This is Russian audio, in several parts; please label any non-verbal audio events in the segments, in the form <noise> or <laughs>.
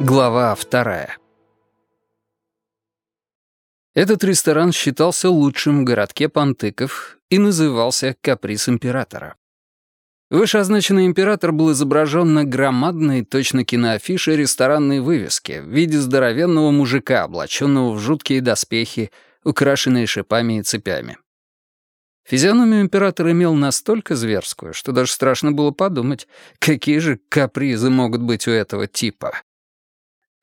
Глава вторая. Этот ресторан считался лучшим в городке Пантыков и назывался «Каприз императора». Вышеозначенный император был изображен на громадной, точно киноафише ресторанной вывеске в виде здоровенного мужика, облаченного в жуткие доспехи, украшенные шипами и цепями. Физиономию император имел настолько зверскую, что даже страшно было подумать, какие же капризы могут быть у этого типа.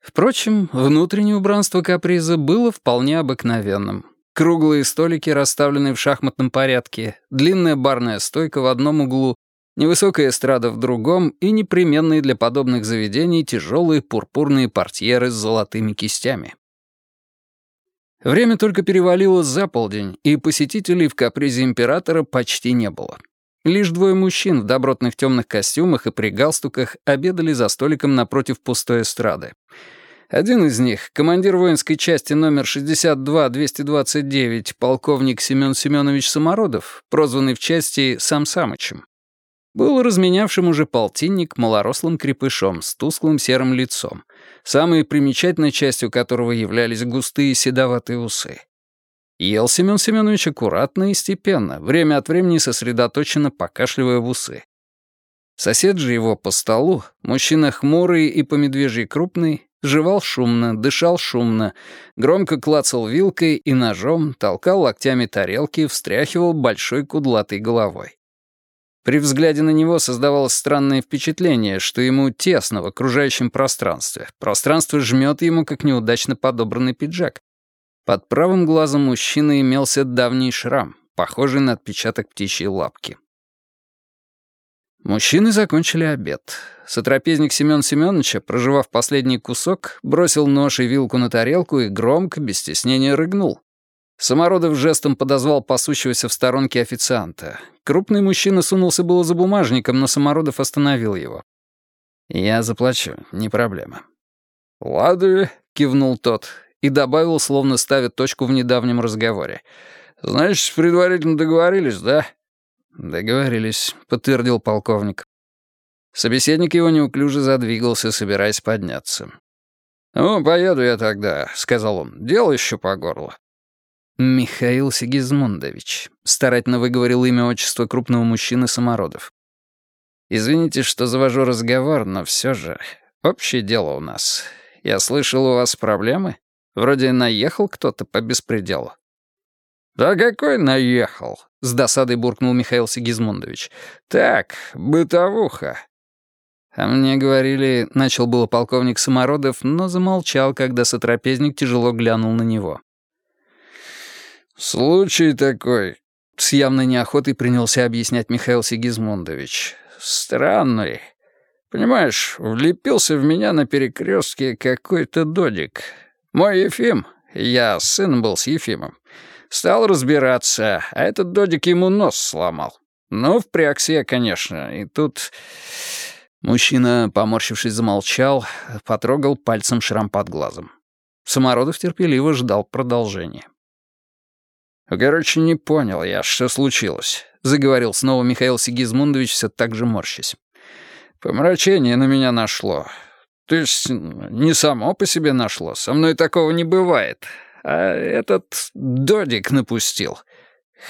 Впрочем, внутреннее убранство каприза было вполне обыкновенным. Круглые столики, расставленные в шахматном порядке, длинная барная стойка в одном углу, невысокая эстрада в другом и непременные для подобных заведений тяжелые пурпурные портьеры с золотыми кистями. Время только перевалило за полдень, и посетителей в капризе императора почти не было. Лишь двое мужчин в добротных темных костюмах и при галстуках обедали за столиком напротив пустой эстрады. Один из них, командир воинской части номер 62-229, полковник Семен Семенович Самородов, прозванный в части Сам Самычем, был разменявшим уже полтинник малорослым крепышом с тусклым серым лицом, самой примечательной частью которого являлись густые седоватые усы. Ел Семен Семенович аккуратно и степенно, время от времени сосредоточенно покашливая в усы. Сосед же его по столу, мужчина хмурый и по медвежьей крупный, жевал шумно, дышал шумно, громко клацал вилкой и ножом, толкал локтями тарелки, встряхивал большой кудлатой головой. При взгляде на него создавалось странное впечатление, что ему тесно в окружающем пространстве. Пространство жмет ему, как неудачно подобранный пиджак. Под правым глазом мужчины имелся давний шрам, похожий на отпечаток птичьей лапки. Мужчины закончили обед. Сотрапезник Семён Семёновича, проживав последний кусок, бросил нож и вилку на тарелку и громко, без стеснения, рыгнул. Самородов жестом подозвал пасущегося в сторонке официанта. Крупный мужчина сунулся было за бумажником, но Самородов остановил его. «Я заплачу, не проблема». «Ладно», — кивнул тот и добавил, словно ставя точку в недавнем разговоре. «Значит, предварительно договорились, да?» «Договорились», — подтвердил полковник. Собеседник его неуклюже задвигался, собираясь подняться. «Ну, поеду я тогда», — сказал он. «Дело еще по горло». «Михаил Сигизмундович», — старательно выговорил имя отчества крупного мужчины Самородов. «Извините, что завожу разговор, но все же общее дело у нас. Я слышал, у вас проблемы?» Вроде наехал кто-то по беспределу». «Да какой наехал?» — с досадой буркнул Михаил Сигизмундович. «Так, бытовуха». А мне говорили, начал было полковник Самородов, но замолчал, когда сотрапезник тяжело глянул на него. «Случай такой», — с явной неохотой принялся объяснять Михаил Сигизмундович. «Странный. Понимаешь, влепился в меня на перекрестке какой-то додик. Мой Ефим, я сын был с Ефимом, стал разбираться, а этот додик ему нос сломал. Ну, впрягся я, конечно, и тут... Мужчина, поморщившись, замолчал, потрогал пальцем шрам под глазом. Самородов терпеливо ждал продолжения. «Короче, не понял я, что случилось», — заговорил снова Михаил Сигизмундович, все так же морщась. «Помрачение на меня нашло. То есть не само по себе нашло, со мной такого не бывает. А этот додик напустил.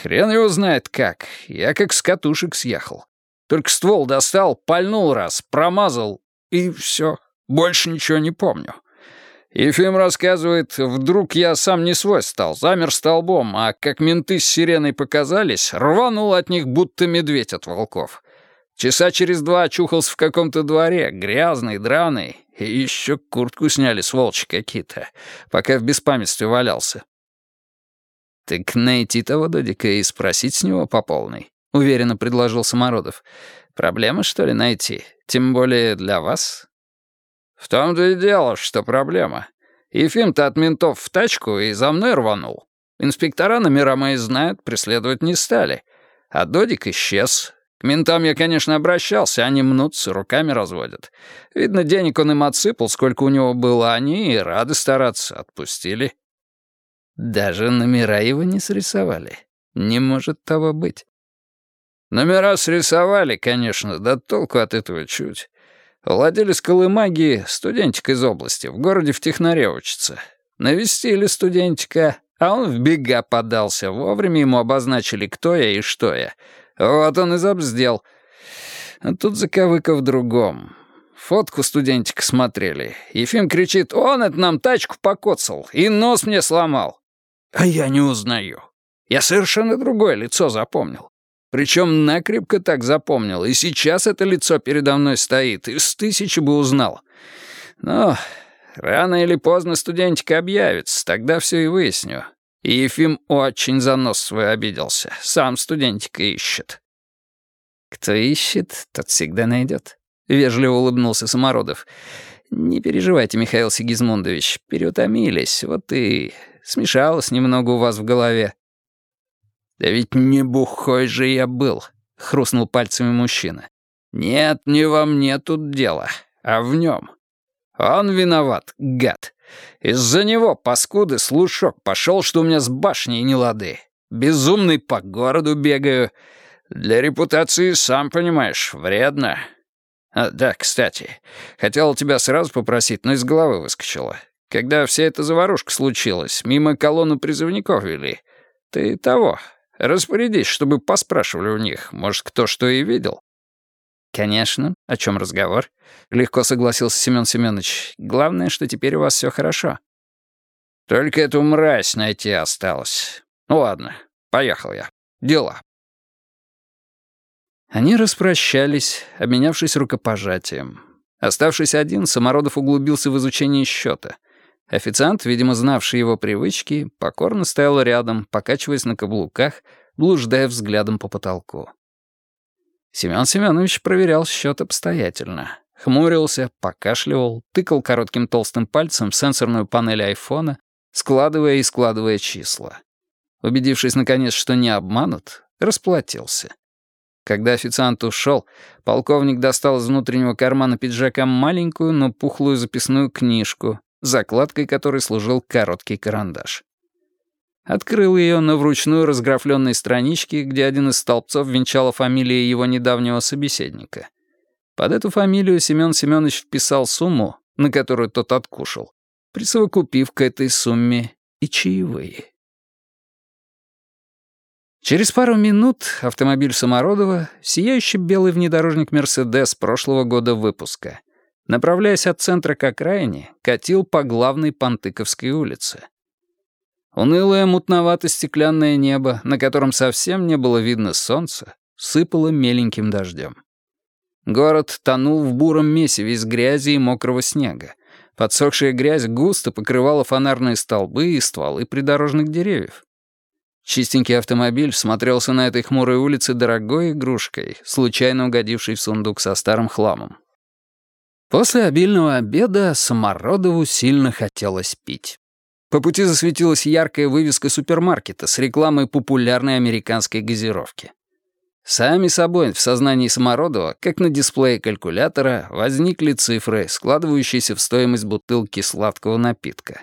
Хрен его знает как, я как с катушек съехал. Только ствол достал, пальнул раз, промазал, и все, больше ничего не помню. Ефим рассказывает, вдруг я сам не свой стал, замер столбом, а как менты с сиреной показались, рванул от них, будто медведь от волков. Часа через два очухался в каком-то дворе, грязный, драный, и еще куртку сняли, сволочи какие-то, пока в беспамятстве валялся. «Так найти того додика и спросить с него по полной», — уверенно предложил Самородов. «Проблема, что ли, найти? Тем более для вас?» «В том-то и дело, что проблема. Ефим-то от ментов в тачку и за мной рванул. Инспектора номера мои знают, преследовать не стали. А Додик исчез. К ментам я, конечно, обращался, они мнутся, руками разводят. Видно, денег он им отсыпал, сколько у него было, они и рады стараться, отпустили. Даже номера его не срисовали. Не может того быть. Номера срисовали, конечно, да толку от этого чуть. Владелец колымаги — студентик из области, в городе в технаре учится. Навестили студентика, а он в бега подался. Вовремя ему обозначили, кто я и что я. Вот он и забздел. А тут заковыка в другом. Фотку студентика смотрели. Ефим кричит, он это нам тачку покоцал и нос мне сломал. А я не узнаю. Я совершенно другое лицо запомнил. Причем накрепко так запомнил, и сейчас это лицо передо мной стоит, и с тысячи бы узнал. Но рано или поздно студентик объявится, тогда все и выясню. И Ефим очень за нос свой обиделся, сам студентика ищет. «Кто ищет, тот всегда найдет», — вежливо улыбнулся Самородов. «Не переживайте, Михаил Сигизмундович, переутомились, вот и смешалось немного у вас в голове. «Да ведь не бухой же я был», — хрустнул пальцами мужчина. «Нет, не во мне тут дело, а в нем. Он виноват, гад. Из-за него, паскуды, слушок пошел, что у меня с башней не лады. Безумный по городу бегаю. Для репутации, сам понимаешь, вредно. А, да, кстати, хотел тебя сразу попросить, но из головы выскочила. Когда вся эта заварушка случилась, мимо колонну призывников вели. Ты того, Распорядись, чтобы поспрашивали у них, может, кто что и видел». «Конечно. О чем разговор?» — легко согласился Семен Семенович. «Главное, что теперь у вас все хорошо». «Только эту мразь найти осталось. Ну ладно, поехал я. Дела». Они распрощались, обменявшись рукопожатием. Оставшись один, Самородов углубился в изучение счета. Официант, видимо, знавший его привычки, покорно стоял рядом, покачиваясь на каблуках, блуждая взглядом по потолку. Семен Семенович проверял счет обстоятельно. Хмурился, покашливал, тыкал коротким толстым пальцем в сенсорную панель айфона, складывая и складывая числа. Убедившись, наконец, что не обманут, расплатился. Когда официант ушел, полковник достал из внутреннего кармана пиджака маленькую, но пухлую записную книжку, закладкой которой служил короткий карандаш. Открыл ее на вручную разграфленной страничке, где один из столбцов венчала фамилия его недавнего собеседника. Под эту фамилию Семен Семенович вписал сумму, на которую тот откушал, присовокупив к этой сумме и чаевые. Через пару минут автомобиль Самородова, сияющий белый внедорожник «Мерседес» прошлого года выпуска — направляясь от центра к окраине, катил по главной Пантыковской улице. Унылое мутновато-стеклянное небо, на котором совсем не было видно солнца, сыпало меленьким дождем. Город тонул в буром месиве из грязи и мокрого снега. Подсохшая грязь густо покрывала фонарные столбы и стволы придорожных деревьев. Чистенький автомобиль смотрелся на этой хмурой улице дорогой игрушкой, случайно угодившей в сундук со старым хламом. После обильного обеда Самородову сильно хотелось пить. По пути засветилась яркая вывеска супермаркета с рекламой популярной американской газировки. Сами собой в сознании Самородова, как на дисплее калькулятора, возникли цифры, складывающиеся в стоимость бутылки сладкого напитка.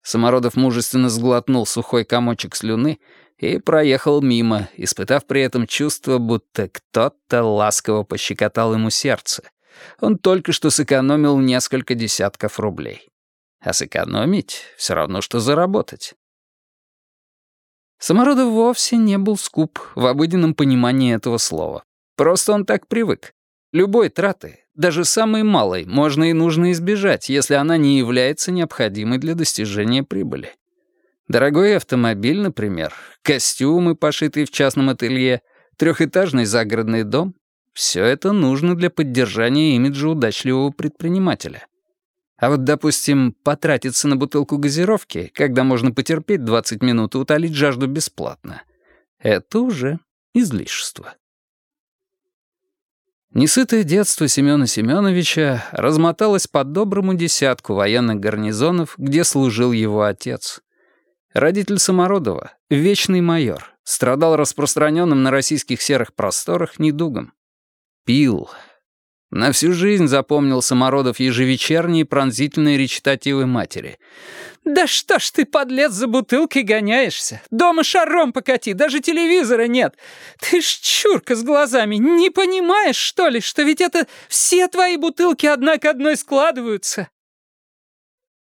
Самородов мужественно сглотнул сухой комочек слюны и проехал мимо, испытав при этом чувство, будто кто-то ласково пощекотал ему сердце — он только что сэкономил несколько десятков рублей. А сэкономить — все равно, что заработать. Самородов вовсе не был скуп в обыденном понимании этого слова. Просто он так привык. Любой траты, даже самой малой, можно и нужно избежать, если она не является необходимой для достижения прибыли. Дорогой автомобиль, например, костюмы, пошитые в частном ателье, трехэтажный загородный дом все это нужно для поддержания имиджа удачливого предпринимателя. А вот, допустим, потратиться на бутылку газировки, когда можно потерпеть 20 минут и утолить жажду бесплатно, это уже излишество. Несытое детство Семёна Семёновича размоталось по доброму десятку военных гарнизонов, где служил его отец. Родитель Самородова, вечный майор, страдал распространенным на российских серых просторах недугом. Пил. На всю жизнь запомнил Самородов ежевечерние пронзительные речитативы матери. «Да что ж ты, подлец, за бутылкой гоняешься? Дома шаром покати, даже телевизора нет. Ты ж чурка с глазами, не понимаешь, что ли, что ведь это все твои бутылки одна к одной складываются?»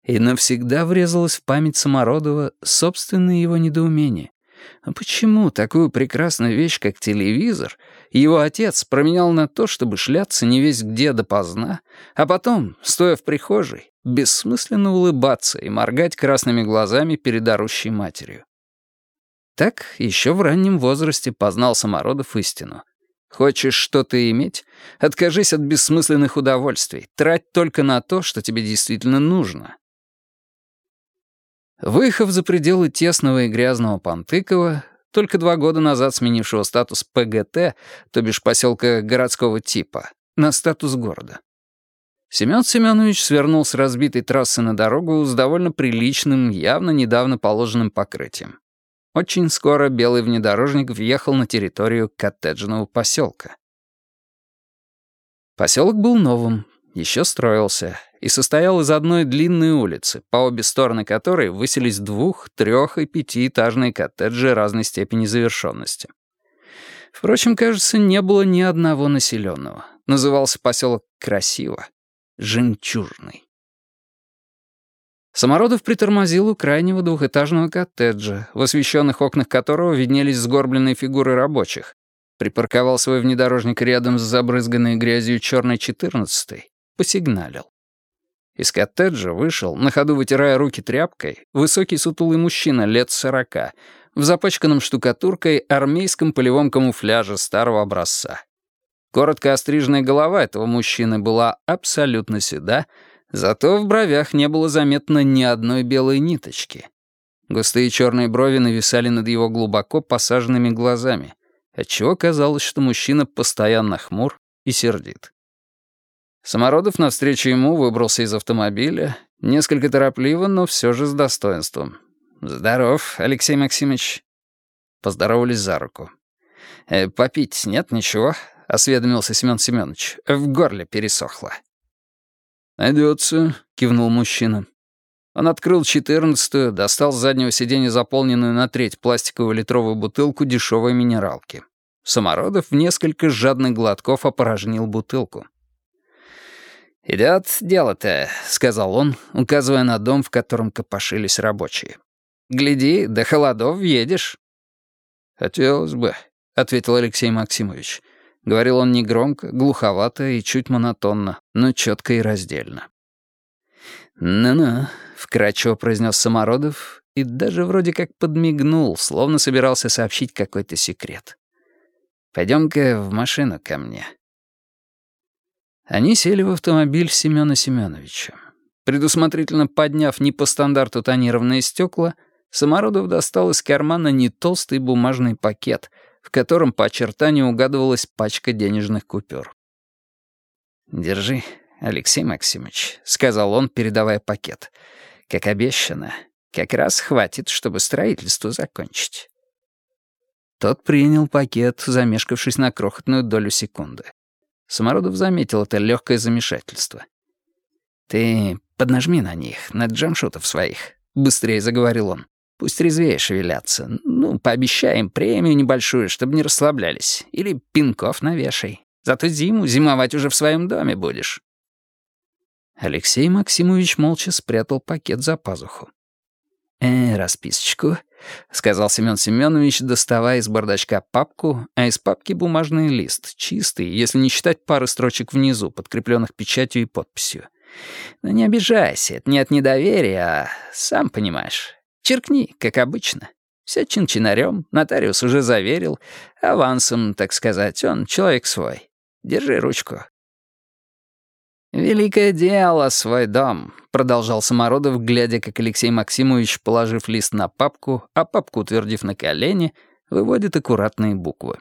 И навсегда врезалось в память Самородова собственное его недоумение. А почему такую прекрасную вещь, как телевизор, его отец променял на то, чтобы шляться не весь где допоздна, а потом, стоя в прихожей, бессмысленно улыбаться и моргать красными глазами перед орущей матерью? Так еще в раннем возрасте познал Самородов истину. Хочешь что-то иметь? Откажись от бессмысленных удовольствий, трать только на то, что тебе действительно нужно. Выехав за пределы тесного и грязного Пантыкова, только два года назад сменившего статус ПГТ, то бишь поселка городского типа, на статус города. Семён Семёнович свернул с разбитой трассы на дорогу с довольно приличным, явно недавно положенным покрытием. Очень скоро белый внедорожник въехал на территорию коттеджного поселка. Поселок был новым, еще строился, и состоял из одной длинной улицы, по обе стороны которой высились двух-, трех- и пятиэтажные коттеджи разной степени завершенности. Впрочем, кажется, не было ни одного населенного. Назывался поселок красиво — Жемчужный. Самородов притормозил у крайнего двухэтажного коттеджа, в освещенных окнах которого виднелись сгорбленные фигуры рабочих. Припарковал свой внедорожник рядом с забрызганной грязью черной четырнадцатой, посигналил. Из коттеджа вышел, на ходу вытирая руки тряпкой, высокий сутулый мужчина лет сорока, в запачканном штукатуркой армейском полевом камуфляже старого образца. Коротко остриженная голова этого мужчины была абсолютно седа, зато в бровях не было заметно ни одной белой ниточки. Густые черные брови нависали над его глубоко посаженными глазами, отчего казалось, что мужчина постоянно хмур и сердит. Самородов навстречу ему выбрался из автомобиля, несколько торопливо, но все же с достоинством. «Здоров, Алексей Максимович». Поздоровались за руку. «Э, «Попить нет ничего?» — осведомился Семен Семенович. «В горле пересохло». «Найдется», — кивнул мужчина. Он открыл четырнадцатую, достал с заднего сиденья заполненную на треть пластиковую литровую бутылку дешевой минералки. Самородов в несколько жадных глотков опорожнил бутылку. «Идёт дело-то», — сказал он, указывая на дом, в котором копошились рабочие. «Гляди, до холодов едешь». «Хотелось бы», — ответил Алексей Максимович. Говорил он негромко, глуховато и чуть монотонно, но четко и раздельно. «Ну-ну», — вкратчиво произнес Самородов и даже вроде как подмигнул, словно собирался сообщить какой-то секрет. «Пойдём-ка в машину ко мне». Они сели в автомобиль Семёна Семёновича. Предусмотрительно подняв не по стандарту тонированные стекла, Самородов достал из кармана не толстый бумажный пакет, в котором по очертанию угадывалась пачка денежных купюр. «Держи, Алексей Максимович», — сказал он, передавая пакет. «Как обещано, как раз хватит, чтобы строительство закончить». Тот принял пакет, замешкавшись на крохотную долю секунды. Самородов заметил это легкое замешательство. «Ты поднажми на них, на джамшутов своих», — быстрее заговорил он. «Пусть резвее шевелятся. Ну, пообещай им премию небольшую, чтобы не расслаблялись. Или пинков навешай. Зато зиму зимовать уже в своем доме будешь». Алексей Максимович молча спрятал пакет за пазуху. «Э, расписочку», — сказал Семен Семенович, доставая из бардачка папку, а из папки бумажный лист, чистый, если не считать пары строчек внизу, подкрепленных печатью и подписью. «Но не обижайся, это не от недоверия, а сам понимаешь. Черкни, как обычно. Все чин-чинарем, нотариус уже заверил. Авансом, так сказать, он человек свой. Держи ручку». «Великое дело, свой дом», — продолжал Самородов, глядя, как Алексей Максимович, положив лист на папку, а папку утвердив на колени, выводит аккуратные буквы.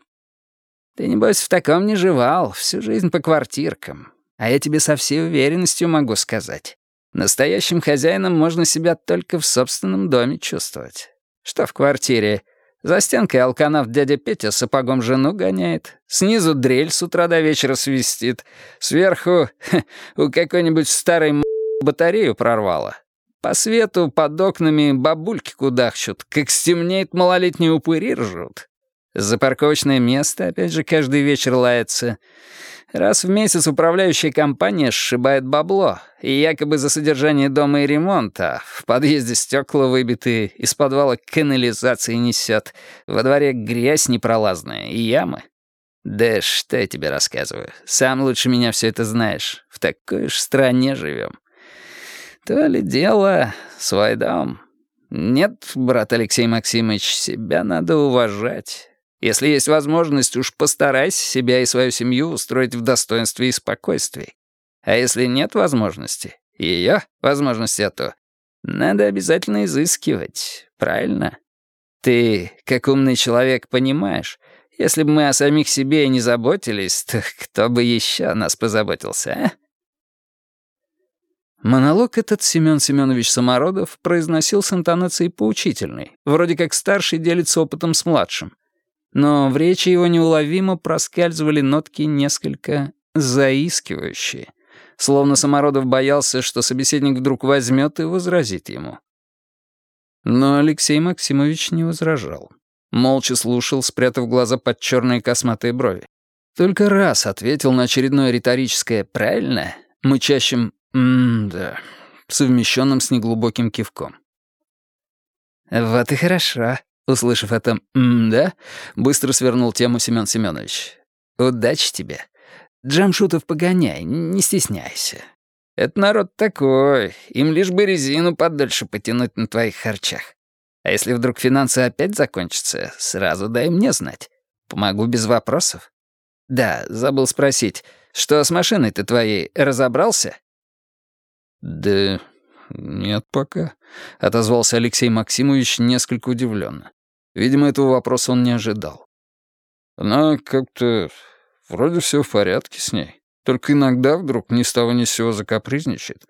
«Ты, небось, в таком не жевал, всю жизнь по квартиркам. А я тебе со всей уверенностью могу сказать. Настоящим хозяином можно себя только в собственном доме чувствовать. Что в квартире? За стенкой алканавт дядя Петя сапогом жену гоняет. Снизу дрель с утра до вечера свистит. Сверху у какой-нибудь старой батарею прорвало. По свету под окнами бабульки кудахчут. Как стемнеет, малолетние упыри ржут. За парковочное место опять же каждый вечер лается. Раз в месяц управляющая компания сшибает бабло, и якобы за содержание дома и ремонт, а в подъезде стекла выбиты, из подвала канализации несет, во дворе грязь непролазная и ямы. Да что я тебе рассказываю, сам лучше меня все это знаешь, в такой уж стране живем. То ли дело, свой дом. Нет, брат Алексей Максимович, себя надо уважать. Если есть возможность, уж постарайся себя и свою семью устроить в достоинстве и спокойствии. А если нет возможности, ее возможности, то надо обязательно изыскивать, правильно? Ты, как умный человек, понимаешь, если бы мы о самих себе не заботились, то кто бы еще о нас позаботился, а? Монолог этот Семен Семенович Самородов произносил с интонацией поучительной, вроде как старший делится опытом с младшим — но в речи его неуловимо проскальзывали нотки несколько заискивающие, словно Самородов боялся, что собеседник вдруг возьмет и возразит ему. Но Алексей Максимович не возражал. Молча слушал, спрятав глаза под черные косматые брови. Только раз ответил на очередное риторическое «правильно» мычащим «м-да», совмещенным с неглубоким кивком. «Вот и хорошо», Услышав это «м-да», быстро свернул тему Семён Семёнович. «Удачи тебе. Джамшутов погоняй, не стесняйся. Это народ такой, им лишь бы резину подольше потянуть на твоих харчах. А если вдруг финансы опять закончатся, сразу дай мне знать. Помогу без вопросов. Да, забыл спросить, что с машиной ты твоей разобрался?» «Да нет пока», — отозвался Алексей Максимович несколько удивленно. Видимо, этого вопроса он не ожидал. Она как-то... Вроде все в порядке с ней. Только иногда вдруг ни с того ни с сего закапризничает.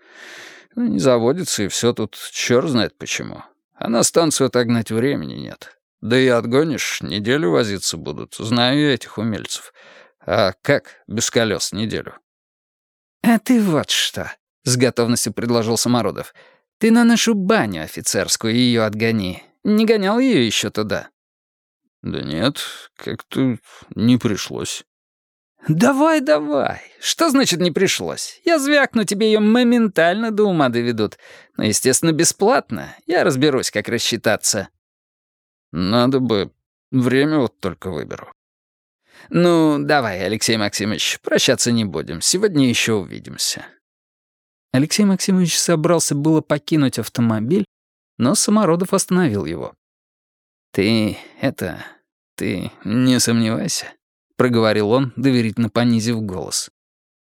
Ну, не заводится, и все тут черт знает почему. А на станцию отогнать времени нет. Да и отгонишь, неделю возиться будут. Знаю я этих умельцев. А как без колес неделю? «А ты вот что», — с готовностью предложил Самородов. «Ты на нашу баню офицерскую ее отгони. Не гонял ее еще туда?» «Да нет, как-то не пришлось». «Давай, давай. Что значит не пришлось? Я звякну, тебе ее моментально до ума доведут. Но, естественно, бесплатно. Я разберусь, как рассчитаться». «Надо бы. Время вот только выберу». «Ну, давай, Алексей Максимович, прощаться не будем. Сегодня еще увидимся». Алексей Максимович собрался было покинуть автомобиль, но Самородов остановил его. «Ты это... ты не сомневайся», — проговорил он, доверительно понизив голос.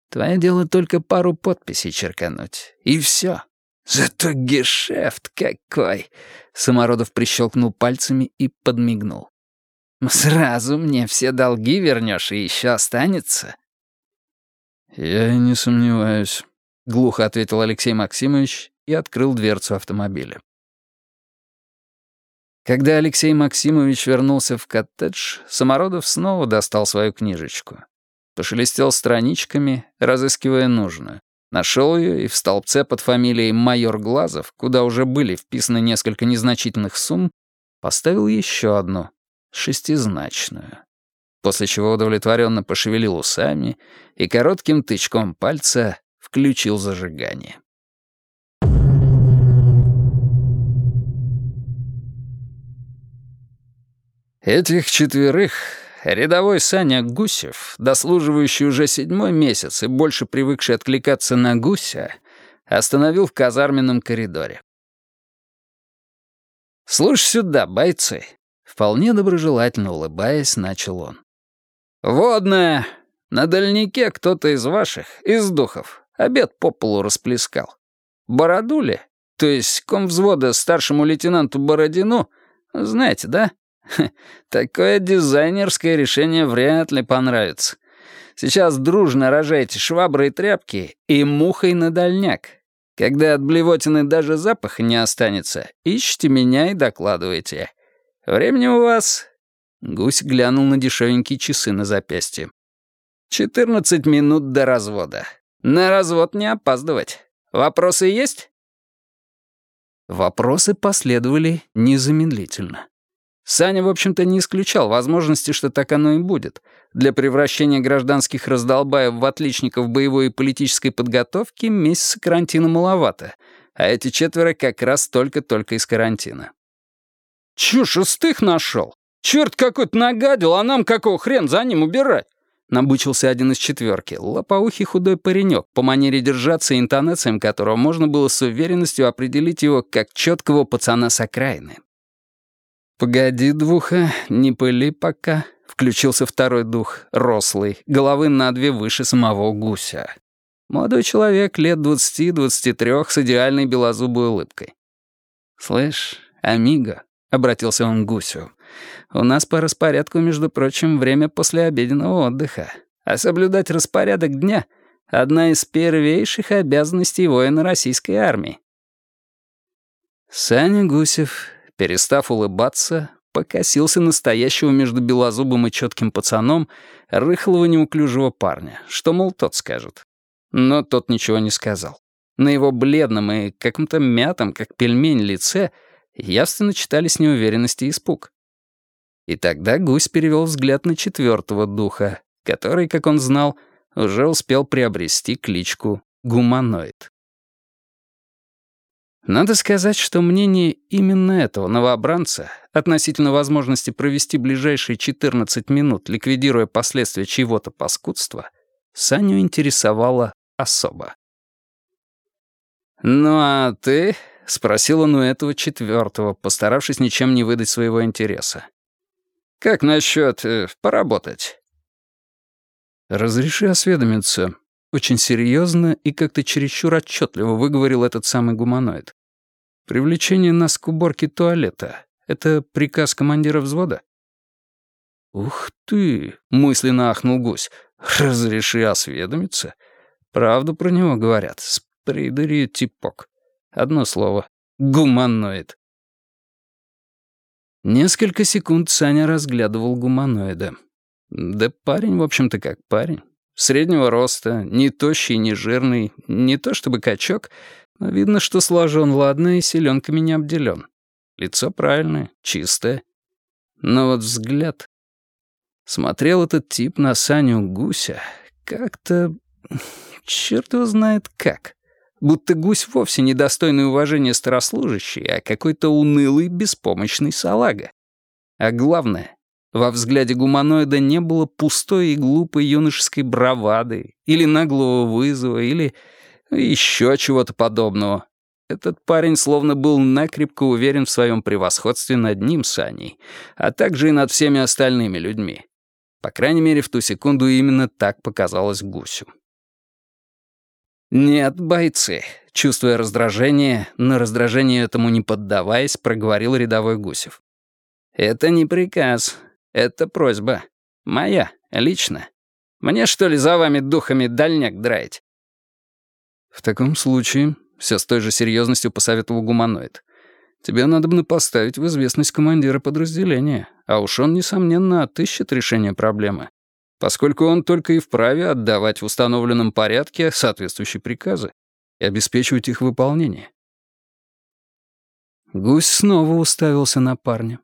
«Твое дело только пару подписей черкануть, и все. Зато гешефт какой!» Самородов прищелкнул пальцами и подмигнул. «Сразу мне все долги вернешь и еще останется». «Я не сомневаюсь», — глухо ответил Алексей Максимович и открыл дверцу автомобиля. Когда Алексей Максимович вернулся в коттедж, Самородов снова достал свою книжечку. Пошелестел страничками, разыскивая нужную. Нашел ее и в столбце под фамилией «Майор Глазов», куда уже были вписаны несколько незначительных сумм, поставил еще одну, шестизначную. После чего удовлетворенно пошевелил усами и коротким тычком пальца включил зажигание. Этих четверых рядовой Саня Гусев, дослуживающий уже седьмой месяц и больше привыкший откликаться на гуся, остановил в казарменном коридоре. «Слушай сюда, бойцы!» Вполне доброжелательно улыбаясь, начал он. «Водная! На дальнике кто-то из ваших, из духов, обед по полу расплескал. Бородули, то есть комвзвода старшему лейтенанту Бородину, знаете, да?» <laughs> Такое дизайнерское решение вряд ли понравится. Сейчас дружно рожайте швабры и тряпки и мухой на дальняк. Когда от блевотины даже запаха не останется, ищите меня и докладывайте. Времени у вас...» Гусь глянул на дешевенькие часы на запястье. «Четырнадцать минут до развода. На развод не опаздывать. Вопросы есть?» Вопросы последовали незамедлительно. Саня, в общем-то, не исключал возможности, что так оно и будет. Для превращения гражданских раздолбаев в отличников боевой и политической подготовки месяца карантина маловато, а эти четверо как раз только-только из карантина. «Чё, шестых нашел? Черт какой-то нагадил, а нам какого хрен за ним убирать?» Набычился один из четверки, лопоухий худой паренек, по манере держаться и интонациям которого можно было с уверенностью определить его как четкого пацана с окраины. «Погоди, двуха, не пыли пока», — включился второй дух, рослый, головы на две выше самого гуся. Молодой человек лет двадцати-двадцати трех с идеальной белозубой улыбкой. «Слышь, амиго», — обратился он к гусю, — «у нас по распорядку, между прочим, время после обеденного отдыха, а соблюдать распорядок дня — одна из первейших обязанностей воина российской армии». Саня Гусев перестав улыбаться, покосился настоящего между белозубым и четким пацаном рыхлого неуклюжего парня, что, мол, тот скажет. Но тот ничего не сказал. На его бледном и каком-то мятом, как пельмень, лице явственно читались неуверенность и испуг. И тогда гусь перевел взгляд на четвертого духа, который, как он знал, уже успел приобрести кличку Гуманоид. Надо сказать, что мнение именно этого новобранца относительно возможности провести ближайшие 14 минут, ликвидируя последствия чьего-то паскудства, Саню интересовало особо. «Ну а ты?» — спросил он у этого четвертого, постаравшись ничем не выдать своего интереса. «Как насчет э, поработать?» «Разреши осведомиться», очень серьезно и как-то чересчур отчетливо выговорил этот самый гуманоид. «Привлечение нас к уборке туалета — это приказ командира взвода?» «Ух ты!» — мысленно ахнул гусь. «Разреши осведомиться?» «Правду про него говорят. С придурью типок. Одно слово. Гуманоид». Несколько секунд Саня разглядывал гуманоида. Да парень, в общем-то, как парень. Среднего роста, не тощий, не жирный, не то чтобы качок, но видно, что сложен ладно и селенками не обделен. Лицо правильное, чистое. Но вот взгляд... Смотрел этот тип на Саню Гуся как-то... Черт его знает как. Будто гусь вовсе недостойный уважения старослужащий, а какой-то унылый, беспомощный салага. А главное, во взгляде гуманоида не было пустой и глупой юношеской бравады, или наглого вызова, или еще чего-то подобного. Этот парень словно был накрепко уверен в своем превосходстве над ним, Саней, а также и над всеми остальными людьми. По крайней мере, в ту секунду именно так показалось Гусю. «Нет, бойцы», — чувствуя раздражение, на раздражение этому не поддаваясь, проговорил рядовой Гусев. «Это не приказ. Это просьба. Моя, лично. Мне, что ли, за вами духами дальняк драить?» «В таком случае», — все с той же серьезностью посоветовал гуманоид, «тебе надо бы поставить в известность командира подразделения, а уж он, несомненно, отыщет решение проблемы, поскольку он только и вправе отдавать в установленном порядке соответствующие приказы и обеспечивать их выполнение». Гусь снова уставился на парня.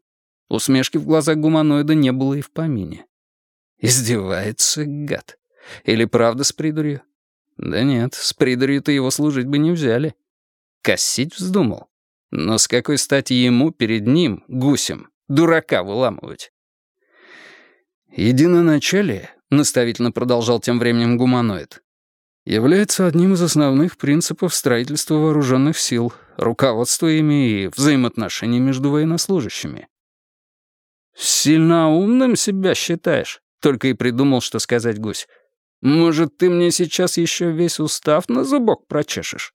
Усмешки в глазах гуманоида не было и в помине. Издевается гад. Или правда с придурью? Да нет, с придурью-то его служить бы не взяли. Косить вздумал. Но с какой стати ему перед ним, гусем, дурака выламывать? Единоначалие, наставительно продолжал тем временем гуманоид, является одним из основных принципов строительства вооруженных сил, руководства ими и взаимоотношений между военнослужащими. «Сильно умным себя считаешь?» — только и придумал, что сказать гусь. «Может, ты мне сейчас еще весь устав на зубок прочешешь?»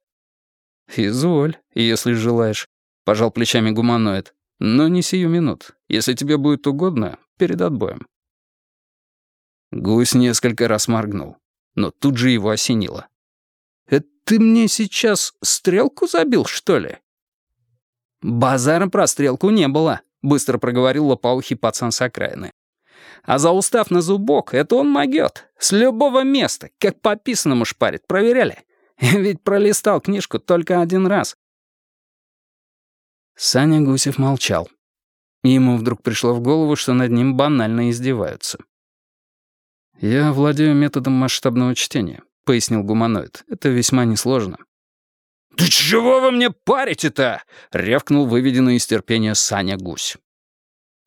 «Изволь, если желаешь», — пожал плечами гуманоид. «Но не сию минут. Если тебе будет угодно, перед отбоем». Гусь несколько раз моргнул, но тут же его осенило. «Это ты мне сейчас стрелку забил, что ли?» «Базара про стрелку не было», быстро проговорил лопоухий пацан с окраины. А за устав на зубок это он могет. С любого места, как по писанному шпарит. Проверяли? <laughs> Ведь пролистал книжку только один раз. Саня Гусев молчал. Ему вдруг пришло в голову, что над ним банально издеваются. «Я владею методом масштабного чтения», — пояснил гуманоид. «Это весьма несложно». «Да чего вы мне парите-то?» — рявкнул выведенный из терпения Саня Гусь.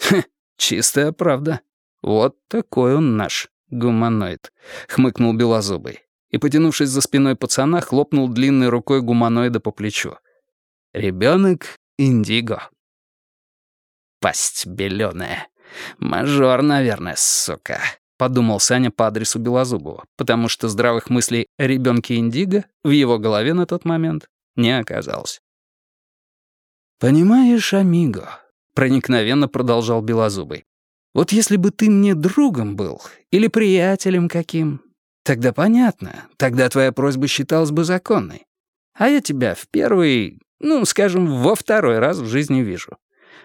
«Хе, чистая правда. Вот такой он наш, гуманоид», — хмыкнул Белозубый. И, потянувшись за спиной пацана, хлопнул длинной рукой гуманоида по плечу. «Ребенок Индиго». «Пасть беленая. Мажор, наверное, сука», — подумал Саня по адресу Белозубова, потому что здравых мыслей о ребенке Индиго в его голове на тот момент не оказалось. «Понимаешь, Амиго», — проникновенно продолжал Белозубый, «вот если бы ты мне другом был или приятелем каким, тогда понятно, тогда твоя просьба считалась бы законной. А я тебя в первый, ну, скажем, во второй раз в жизни вижу.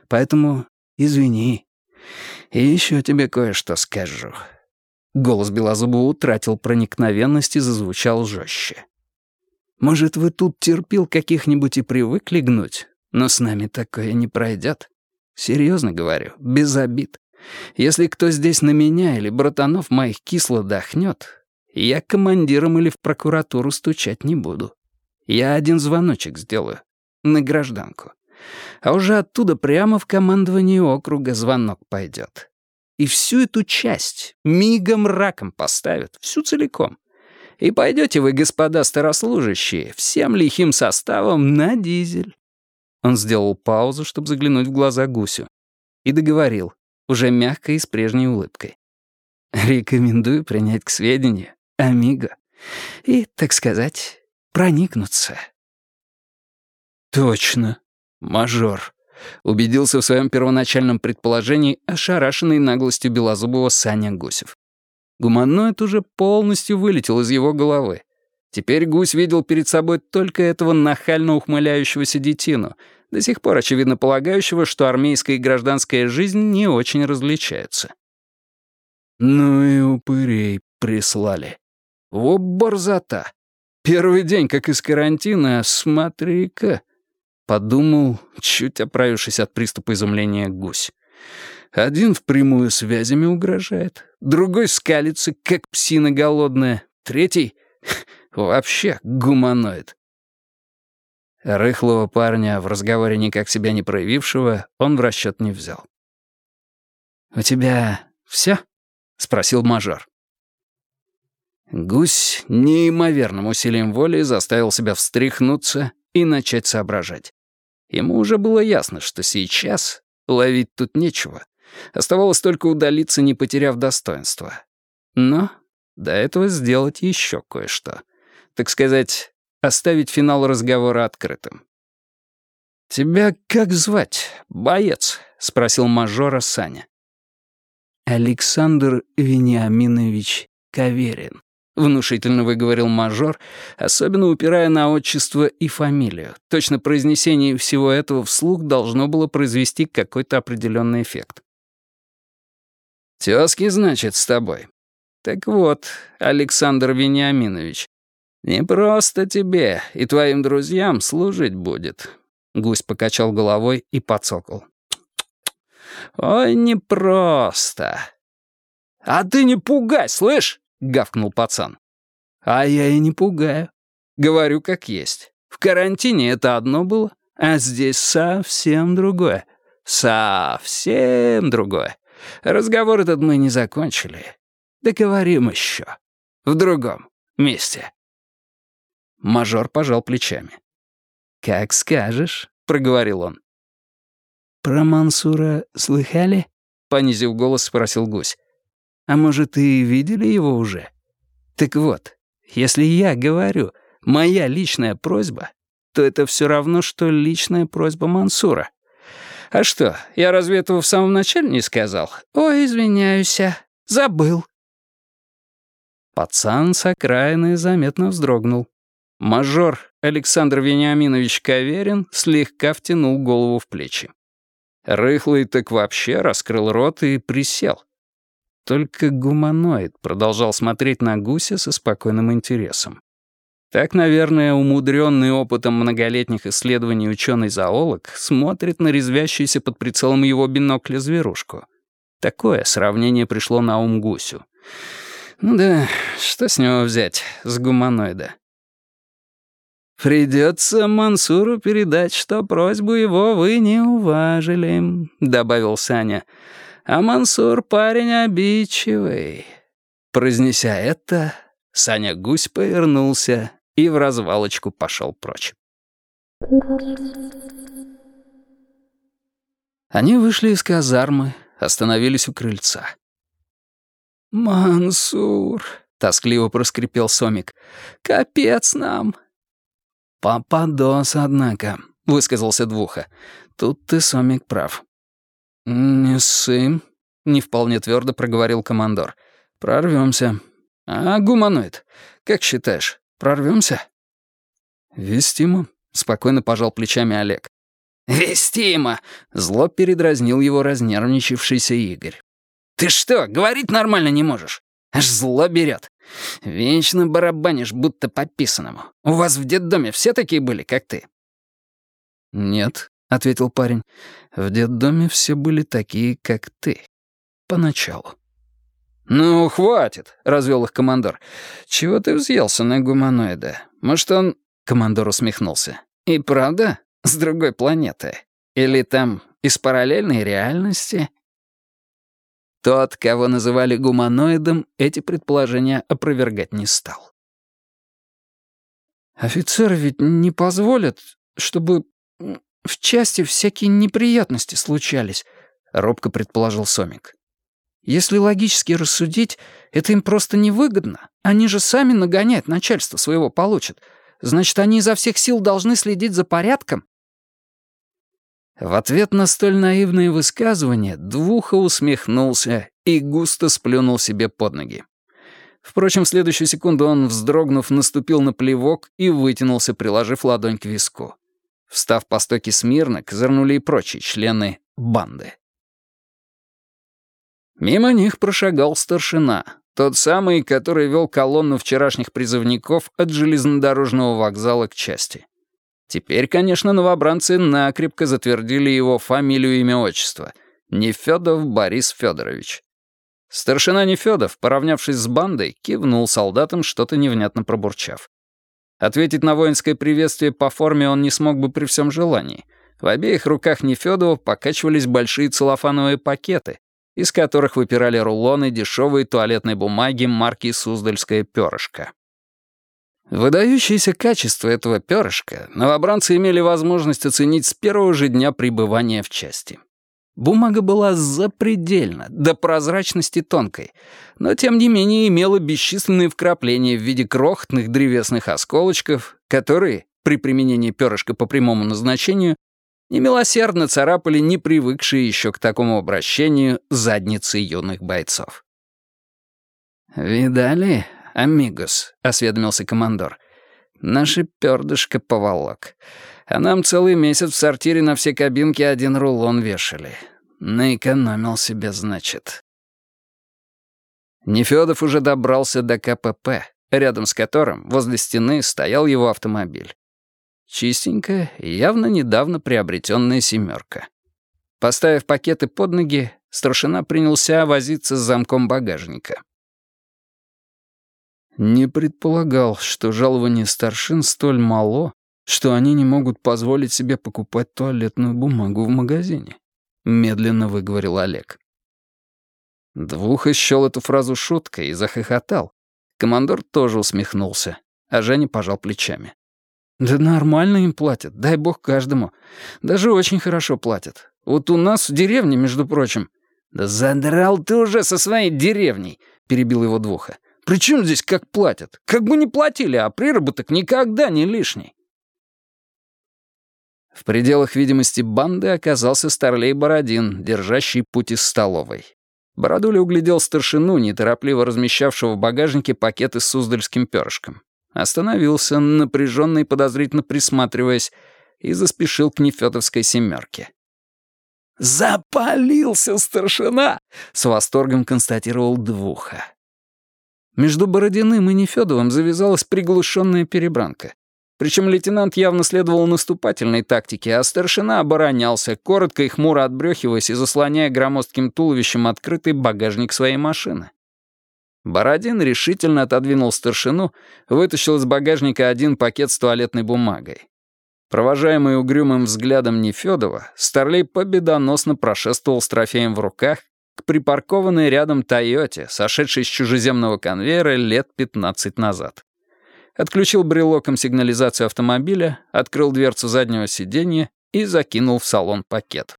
Поэтому извини. И еще тебе кое-что скажу». Голос Белозубова утратил проникновенность и зазвучал жестче. Может, вы тут терпил каких-нибудь и привыкли гнуть, но с нами такое не пройдет. Серьезно говорю, без обид. Если кто здесь на меня или братанов моих кисло дохнет, я командиром или в прокуратуру стучать не буду. Я один звоночек сделаю. На гражданку. А уже оттуда прямо в командование округа звонок пойдет. И всю эту часть мигом раком поставят, всю целиком. И пойдете вы, господа старослужащие, всем лихим составом на дизель». Он сделал паузу, чтобы заглянуть в глаза гусю. И договорил, уже мягко и с прежней улыбкой. «Рекомендую принять к сведению, амиго, и, так сказать, проникнуться». «Точно, мажор», — убедился в своем первоначальном предположении ошарашенный наглостью Белозубова Саня Гусев. Гуманоид уже полностью вылетел из его головы. Теперь гусь видел перед собой только этого нахально ухмыляющегося детину, до сих пор очевидно полагающего, что армейская и гражданская жизнь не очень различаются. Ну и упырей прислали. Во борзота. Первый день, как из карантина, смотри-ка. Подумал, чуть оправившись от приступа изумления, гусь. Один впрямую связями угрожает, другой скалится, как псина голодная, третий <laughs> — вообще гуманоид. Рыхлого парня, в разговоре никак себя не проявившего, он в расчет не взял. «У тебя все? спросил мажор. Гусь неимоверным усилием воли заставил себя встряхнуться и начать соображать. Ему уже было ясно, что сейчас ловить тут нечего, Оставалось только удалиться, не потеряв достоинства. Но до этого сделать еще кое-что. Так сказать, оставить финал разговора открытым. «Тебя как звать, боец?» — спросил мажора Саня. «Александр Вениаминович Каверин», — внушительно выговорил мажор, особенно упирая на отчество и фамилию. Точно произнесение всего этого вслух должно было произвести какой-то определенный эффект. Тёзки, значит, с тобой. Так вот, Александр Вениаминович, не просто тебе и твоим друзьям служить будет. Гусь покачал головой и подсокол. Ой, непросто. А ты не пугай, слышь? гавкнул пацан. А я и не пугаю. Говорю как есть. В карантине это одно было, а здесь совсем другое. Совсем другое. Разговор этот мы не закончили. Договорим еще. В другом месте. Мажор пожал плечами. «Как скажешь», — проговорил он. «Про Мансура слыхали?» — понизив голос, спросил гусь. «А может, и видели его уже? Так вот, если я говорю «моя личная просьба», то это все равно, что личная просьба Мансура. «А что, я разве этого в самом начале не сказал? Ой, извиняюсь, забыл». Пацан с окраины заметно вздрогнул. Мажор Александр Вениаминович Каверин слегка втянул голову в плечи. Рыхлый так вообще раскрыл рот и присел. Только гуманоид продолжал смотреть на гуся со спокойным интересом. Так, наверное, умудренный опытом многолетних исследований ученый-зоолог смотрит на резвящуюся под прицелом его бинокля зверушку. Такое сравнение пришло на ум гусю. Ну да, что с него взять, с гуманоида? «Придется Мансуру передать, что просьбу его вы не уважили», — добавил Саня. «А Мансур парень обидчивый». Произнеся это, Саня Гусь повернулся и в развалочку пошел прочь. Они вышли из казармы, остановились у крыльца. «Мансур», — тоскливо проскрипел Сомик, — «капец нам». «Попадос, однако», — высказался Двуха. «Тут ты, Сомик, прав». «Не сы», — не вполне твердо проговорил командор. «Прорвемся. А гуманоид, как считаешь, Прорвемся? «Вестимо», — спокойно пожал плечами Олег. «Вестимо!» — зло передразнил его разнервничавшийся Игорь. «Ты что, говорить нормально не можешь? Аж зло берет. Вечно барабанишь, будто по писанному. У вас в детдоме все такие были, как ты?» «Нет», — ответил парень. «В детдоме все были такие, как ты. Поначалу». «Ну, хватит», — развел их командор. «Чего ты взъелся на гуманоида? Может, он...» — командор усмехнулся. «И правда? С другой планеты? Или там из параллельной реальности?» Тот, кого называли гуманоидом, эти предположения опровергать не стал. «Офицеры ведь не позволят, чтобы в части всякие неприятности случались», — робко предположил Сомик. Если логически рассудить, это им просто невыгодно. Они же сами нагонять начальство своего получат. Значит, они изо всех сил должны следить за порядком. В ответ на столь наивное высказывание Двуха усмехнулся и густо сплюнул себе под ноги. Впрочем, в следующую секунду он, вздрогнув, наступил на плевок и вытянулся, приложив ладонь к виску. Встав по стойке смирно, козырнули и прочие члены банды. Мимо них прошагал старшина, тот самый, который вел колонну вчерашних призывников от железнодорожного вокзала к части. Теперь, конечно, новобранцы накрепко затвердили его фамилию, имя, отчество. Нефёдов Борис Федорович. Старшина Нефёдов, поравнявшись с бандой, кивнул солдатам, что-то невнятно пробурчав. Ответить на воинское приветствие по форме он не смог бы при всем желании. В обеих руках Нефёдова покачивались большие целлофановые пакеты, из которых выпирали рулоны дешевой туалетной бумаги марки «Суздальское перышко». Выдающееся качество этого перышка новобранцы имели возможность оценить с первого же дня пребывания в части. Бумага была запредельно, до прозрачности тонкой, но тем не менее имела бесчисленные вкрапления в виде крохотных древесных осколочков, которые, при применении перышка по прямому назначению, немилосердно царапали не привыкшие еще к такому обращению задницы юных бойцов. «Видали, амигос?» — осведомился командор. «Наше пердышко поволок. А нам целый месяц в сортире на все кабинки один рулон вешали. Наэкономил себе, значит». Нефёдов уже добрался до КПП, рядом с которым, возле стены, стоял его автомобиль. Чистенькая явно недавно приобретенная семерка. Поставив пакеты под ноги, старшина принялся возиться с замком багажника. Не предполагал, что жалование старшин столь мало, что они не могут позволить себе покупать туалетную бумагу в магазине. Медленно выговорил Олег. Двух исчел эту фразу шуткой и захохотал. Командор тоже усмехнулся, а Женя пожал плечами. Да нормально им платят, дай бог каждому. Даже очень хорошо платят. Вот у нас в деревне, между прочим. Да задрал ты уже со своей деревней, перебил его двуха. При чем здесь как платят? Как бы не платили, а приработок никогда не лишний. В пределах видимости банды оказался старлей Бородин, держащий путь из столовой. Бородуля углядел старшину, неторопливо размещавшего в багажнике пакеты с суздальским перышком. Остановился, напряженно и подозрительно присматриваясь, и заспешил к нефёдовской семерке. «Запалился старшина!» — с восторгом констатировал Двуха. Между Бородиным и Нефёдовым завязалась приглушенная перебранка. Причем лейтенант явно следовал наступательной тактике, а старшина оборонялся, коротко и хмуро отбрехиваясь и заслоняя громоздким туловищем открытый багажник своей машины. Бородин решительно отодвинул старшину, вытащил из багажника один пакет с туалетной бумагой. Провожаемый угрюмым взглядом Нефёдова, Старлей победоносно прошествовал с трофеем в руках к припаркованной рядом «Тойоте», сошедшей с чужеземного конвейера лет 15 назад. Отключил брелоком сигнализацию автомобиля, открыл дверцу заднего сиденья и закинул в салон пакет.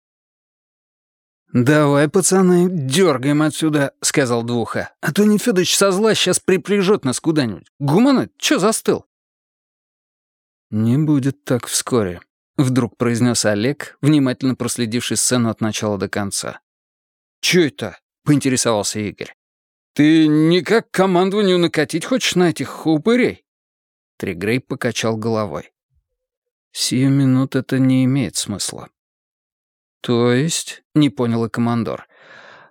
«Давай, пацаны, дергаем отсюда», — сказал Двуха. «А то Нефёдыч со зла сейчас припряжет нас куда-нибудь. Гуманоид, чё застыл?» «Не будет так вскоре», — вдруг произнес Олег, внимательно проследивший сцену от начала до конца. «Чё это?» — поинтересовался Игорь. «Ты никак к командованию накатить хочешь на этих упырей?» Тригрей покачал головой. «Сию минут это не имеет смысла». «То есть?» — не понял и командор.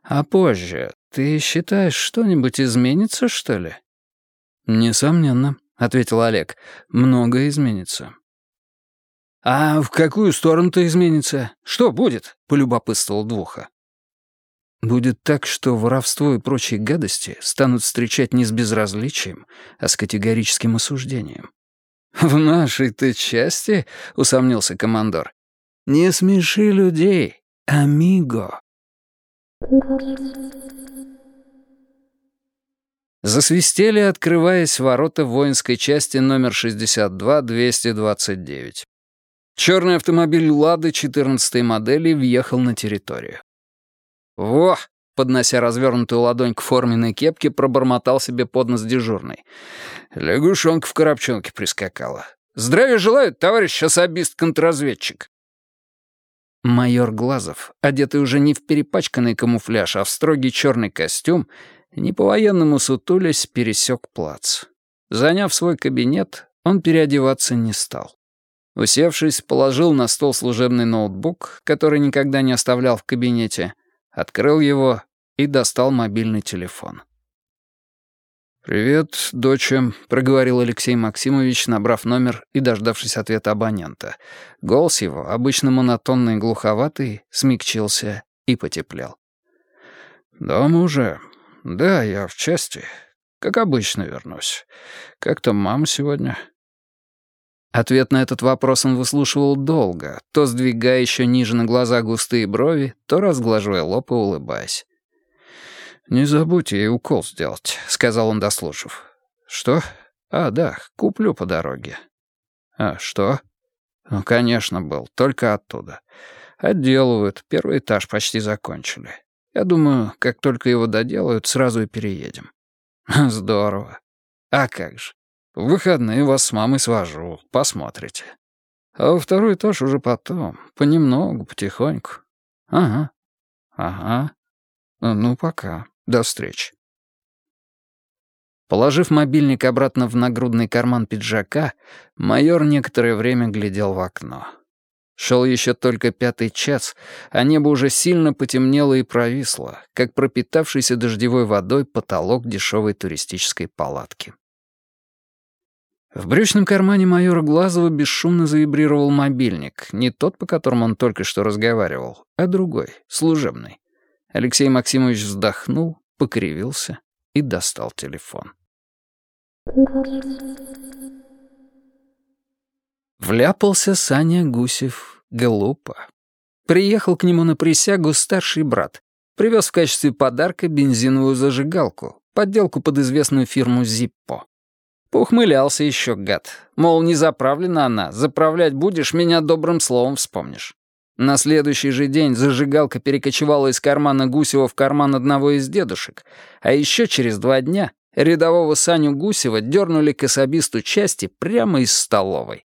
«А позже ты считаешь, что-нибудь изменится, что ли?» «Несомненно», — ответил Олег. «Многое изменится». «А в какую сторону-то изменится? Что будет?» — полюбопытствовал Двуха. «Будет так, что воровство и прочие гадости станут встречать не с безразличием, а с категорическим осуждением». «В нашей-то части?» — усомнился командор. «Не смеши людей, амиго». Засвистели, открываясь ворота воинской части номер 62-229. Черный автомобиль «Лады» 14 модели въехал на территорию. «Во!» — поднося развернутую ладонь к форменной кепке, пробормотал себе под нос дежурный. Лягушонка в коробчонке прискакала. «Здравия желаю, товарищ особист-контрразведчик!» Майор Глазов, одетый уже не в перепачканный камуфляж, а в строгий черный костюм, не по-военному сутулясь, пересек плац. Заняв свой кабинет, он переодеваться не стал. Усевшись, положил на стол служебный ноутбук, который никогда не оставлял в кабинете, открыл его и достал мобильный телефон. «Привет, доча», — проговорил Алексей Максимович, набрав номер и дождавшись ответа абонента. Голос его, обычно монотонный и глуховатый, смягчился и потеплел. «Дома уже. «Да, я в части. Как обычно вернусь. Как там мама сегодня?» Ответ на этот вопрос он выслушивал долго, то сдвигая еще ниже на глаза густые брови, то разглаживая лоб и улыбаясь. «Не забудь ей укол сделать», — сказал он, дослушав. «Что? А, да, куплю по дороге». «А, что?» «Ну, конечно, был, только оттуда. Отделывают, первый этаж почти закончили. Я думаю, как только его доделают, сразу и переедем». «Здорово. А как же? В выходные вас с мамой свожу, посмотрите. А во второй этаж уже потом, понемногу, потихоньку. Ага, ага. Ну, пока. До встречи». Положив мобильник обратно в нагрудный карман пиджака, майор некоторое время глядел в окно. Шел еще только пятый час, а небо уже сильно потемнело и провисло, как пропитавшийся дождевой водой потолок дешевой туристической палатки. В брючном кармане майора Глазова бесшумно завибрировал мобильник, не тот, по которому он только что разговаривал, а другой, служебный. Алексей Максимович вздохнул, покривился и достал телефон. Вляпался Саня Гусев глупо. Приехал к нему на присягу старший брат. Привез в качестве подарка бензиновую зажигалку, подделку под известную фирму «Зиппо». Поухмылялся еще гад. Мол, не заправлена она, заправлять будешь, меня добрым словом вспомнишь. На следующий же день зажигалка перекочевала из кармана Гусева в карман одного из дедушек, а еще через два дня рядового Саню Гусева дернули к особисту части прямо из столовой.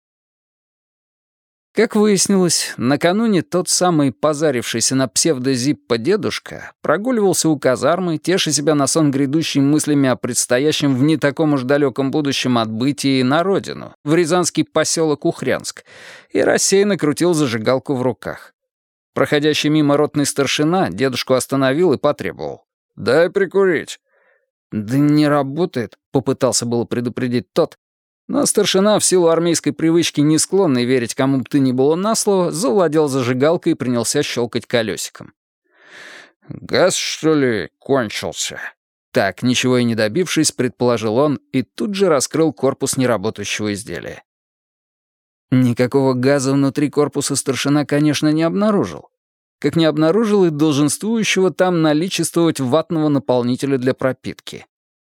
Как выяснилось, накануне тот самый позарившийся на псевдозиппа дедушка прогуливался у казармы, теша себя на сон грядущими мыслями о предстоящем в не таком уж далеком будущем отбытии на родину, в рязанский поселок Ухрянск, и рассеянно крутил зажигалку в руках. Проходящий мимо ротный старшина дедушку остановил и потребовал. «Дай прикурить». «Да не работает», — попытался было предупредить тот, но старшина, в силу армейской привычки, не склонный верить кому бы то ни было на слово, завладел зажигалкой и принялся щелкать колесиком. «Газ, что ли, кончился?» Так, ничего и не добившись, предположил он и тут же раскрыл корпус неработающего изделия. Никакого газа внутри корпуса старшина, конечно, не обнаружил. Как не обнаружил и долженствующего там наличествовать ватного наполнителя для пропитки.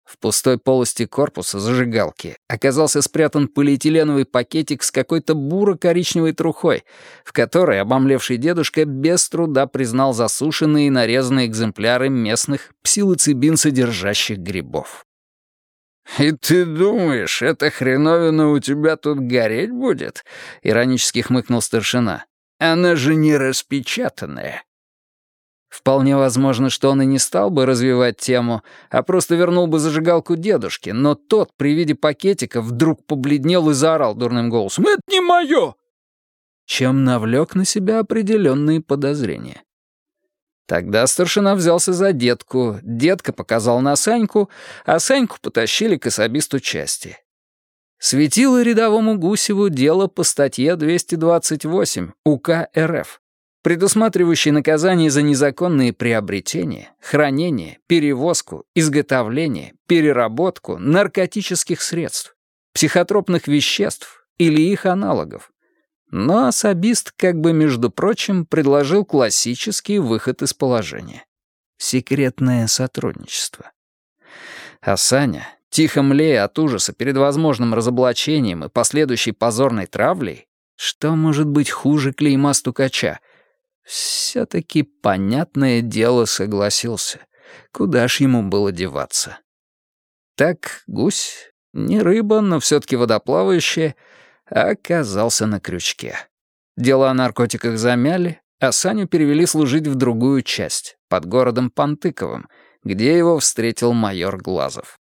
В пустой полости корпуса зажигалки оказался спрятан полиэтиленовый пакетик с какой-то буро-коричневой трухой, в которой обомлевший дедушка без труда признал засушенные и нарезанные экземпляры местных псилоцибин содержащих грибов. «И ты думаешь, эта хреновина у тебя тут гореть будет?» — иронически хмыкнул старшина. «Она же не распечатанная». Вполне возможно, что он и не стал бы развивать тему, а просто вернул бы зажигалку дедушке, но тот при виде пакетика вдруг побледнел и заорал дурным голосом «Это не мое!» чем навлек на себя определенные подозрения. Тогда старшина взялся за детку, детка показал на Саньку, а Саньку потащили к особисту части. Светило рядовому Гусеву дело по статье 228 УК РФ предусматривающий наказание за незаконные приобретения, хранение, перевозку, изготовление, переработку наркотических средств, психотропных веществ или их аналогов. Но особист, как бы между прочим, предложил классический выход из положения. Секретное сотрудничество. А Саня, тихо млея от ужаса перед возможным разоблачением и последующей позорной травлей, что может быть хуже клейма стукача — все-таки понятное дело согласился. Куда ж ему было деваться? Так гусь, не рыба, но все-таки водоплавающая, оказался на крючке. Дела о наркотиках замяли, а Саню перевели служить в другую часть, под городом Пантыковым, где его встретил майор Глазов.